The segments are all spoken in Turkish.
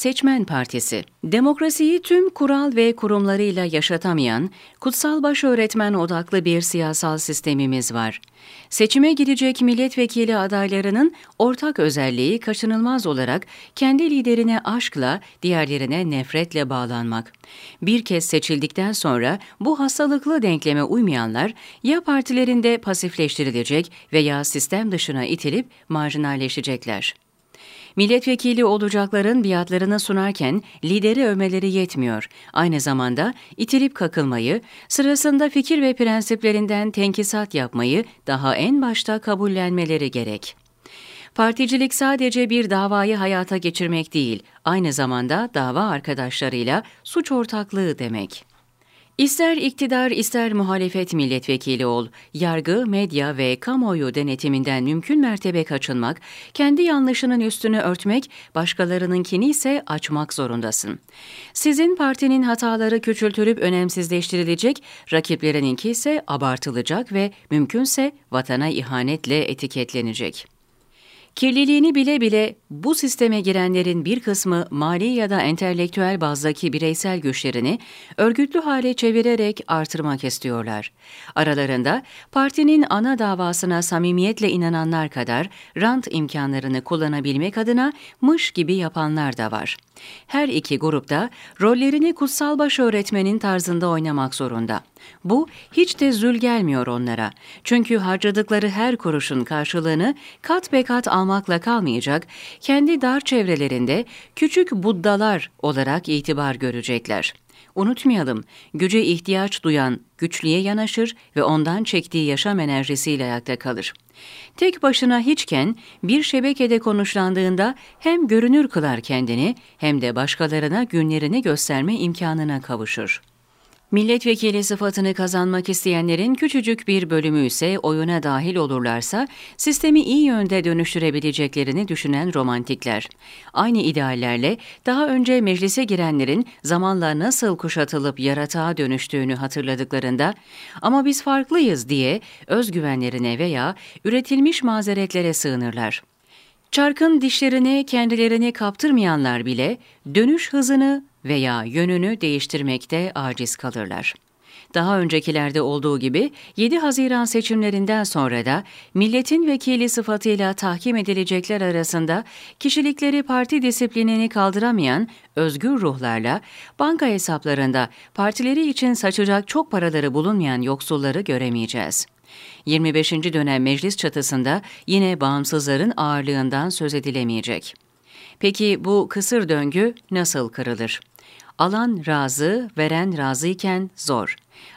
Seçmen Partisi Demokrasiyi tüm kural ve kurumlarıyla yaşatamayan, kutsal baş öğretmen odaklı bir siyasal sistemimiz var. Seçime gidecek milletvekili adaylarının ortak özelliği kaçınılmaz olarak kendi liderine aşkla, diğerlerine nefretle bağlanmak. Bir kez seçildikten sonra bu hastalıklı denkleme uymayanlar ya partilerinde pasifleştirilecek veya sistem dışına itilip marjinalleşecekler. Milletvekili olacakların biatlarını sunarken lideri övmeleri yetmiyor. Aynı zamanda itilip kakılmayı, sırasında fikir ve prensiplerinden tenkisat yapmayı daha en başta kabullenmeleri gerek. Particilik sadece bir davayı hayata geçirmek değil, aynı zamanda dava arkadaşlarıyla suç ortaklığı demek. İster iktidar ister muhalefet milletvekili ol, yargı, medya ve kamuoyu denetiminden mümkün mertebe kaçınmak, kendi yanlışının üstünü örtmek, başkalarınınkini ise açmak zorundasın. Sizin partinin hataları küçültülüp önemsizleştirilecek, rakiplerininki ise abartılacak ve mümkünse vatana ihanetle etiketlenecek. Kirliliğini bile bile bu sisteme girenlerin bir kısmı mali ya da entelektüel bazdaki bireysel güçlerini örgütlü hale çevirerek artırmak istiyorlar. Aralarında partinin ana davasına samimiyetle inananlar kadar rant imkanlarını kullanabilmek adına mış gibi yapanlar da var. Her iki grupta rollerini kutsal baş öğretmenin tarzında oynamak zorunda. Bu hiç de zül gelmiyor onlara. Çünkü harcadıkları her kuruşun karşılığını kat be kat almakla kalmayacak, kendi dar çevrelerinde küçük buddalar olarak itibar görecekler. Unutmayalım, güce ihtiyaç duyan güçlüye yanaşır ve ondan çektiği yaşam enerjisiyle ayakta kalır. Tek başına hiçken bir şebekede konuşlandığında hem görünür kılar kendini hem de başkalarına günlerini gösterme imkanına kavuşur. Milletvekili sıfatını kazanmak isteyenlerin küçücük bir bölümü ise oyuna dahil olurlarsa sistemi iyi yönde dönüştürebileceklerini düşünen romantikler. Aynı ideallerle daha önce meclise girenlerin zamanla nasıl kuşatılıp yaratığa dönüştüğünü hatırladıklarında ama biz farklıyız diye özgüvenlerine veya üretilmiş mazeretlere sığınırlar. Çarkın dişlerini kendilerini kaptırmayanlar bile dönüş hızını veya yönünü değiştirmekte aciz kalırlar. Daha öncekilerde olduğu gibi 7 Haziran seçimlerinden sonra da milletin vekili sıfatıyla tahkim edilecekler arasında kişilikleri parti disiplinini kaldıramayan özgür ruhlarla banka hesaplarında partileri için saçacak çok paraları bulunmayan yoksulları göremeyeceğiz. 25. dönem meclis çatısında yine bağımsızların ağırlığından söz edilemeyecek. Peki bu kısır döngü nasıl kırılır? Alan razı, veren razıyken zor.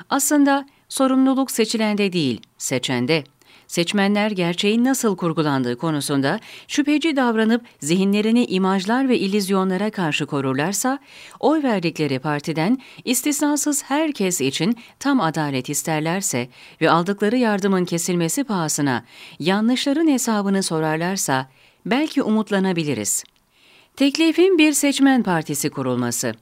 Aslında sorumluluk seçilende değil, seçende. Seçmenler gerçeğin nasıl kurgulandığı konusunda şüpheci davranıp zihinlerini imajlar ve ilizyonlara karşı korurlarsa, oy verdikleri partiden istisnasız herkes için tam adalet isterlerse ve aldıkları yardımın kesilmesi pahasına yanlışların hesabını sorarlarsa belki umutlanabiliriz. Teklifin bir seçmen partisi kurulması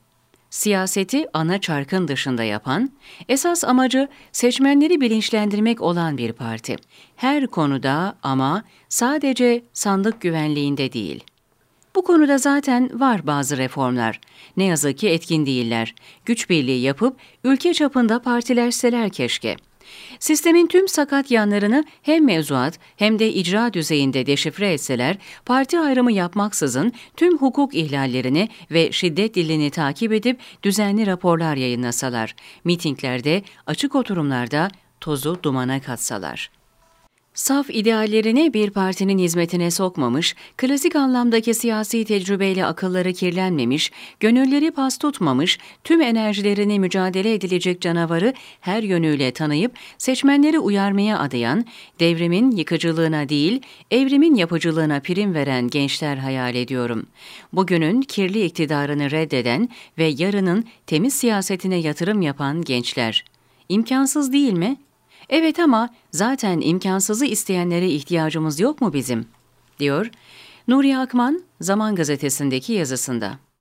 siyaseti ana çarkın dışında yapan, esas amacı seçmenleri bilinçlendirmek olan bir parti. Her konuda ama sadece sandık güvenliğinde değil. Bu konuda zaten var bazı reformlar. Ne yazık ki etkin değiller. Güç birliği yapıp ülke çapında partilerseler keşke.'' Sistemin tüm sakat yanlarını hem mevzuat hem de icra düzeyinde deşifre etseler, parti ayrımı yapmaksızın tüm hukuk ihlallerini ve şiddet dilini takip edip düzenli raporlar yayınlasalar, mitinglerde, açık oturumlarda tozu dumana katsalar. Saf ideallerini bir partinin hizmetine sokmamış, klasik anlamdaki siyasi tecrübeyle akılları kirlenmemiş, gönülleri pas tutmamış, tüm enerjilerini mücadele edilecek canavarı her yönüyle tanıyıp seçmenleri uyarmaya adayan, devrimin yıkıcılığına değil, evrimin yapıcılığına prim veren gençler hayal ediyorum. Bugünün kirli iktidarını reddeden ve yarının temiz siyasetine yatırım yapan gençler. İmkansız değil mi?'' Evet ama zaten imkansızı isteyenlere ihtiyacımız yok mu bizim? diyor Nuri Akman Zaman Gazetesi'ndeki yazısında.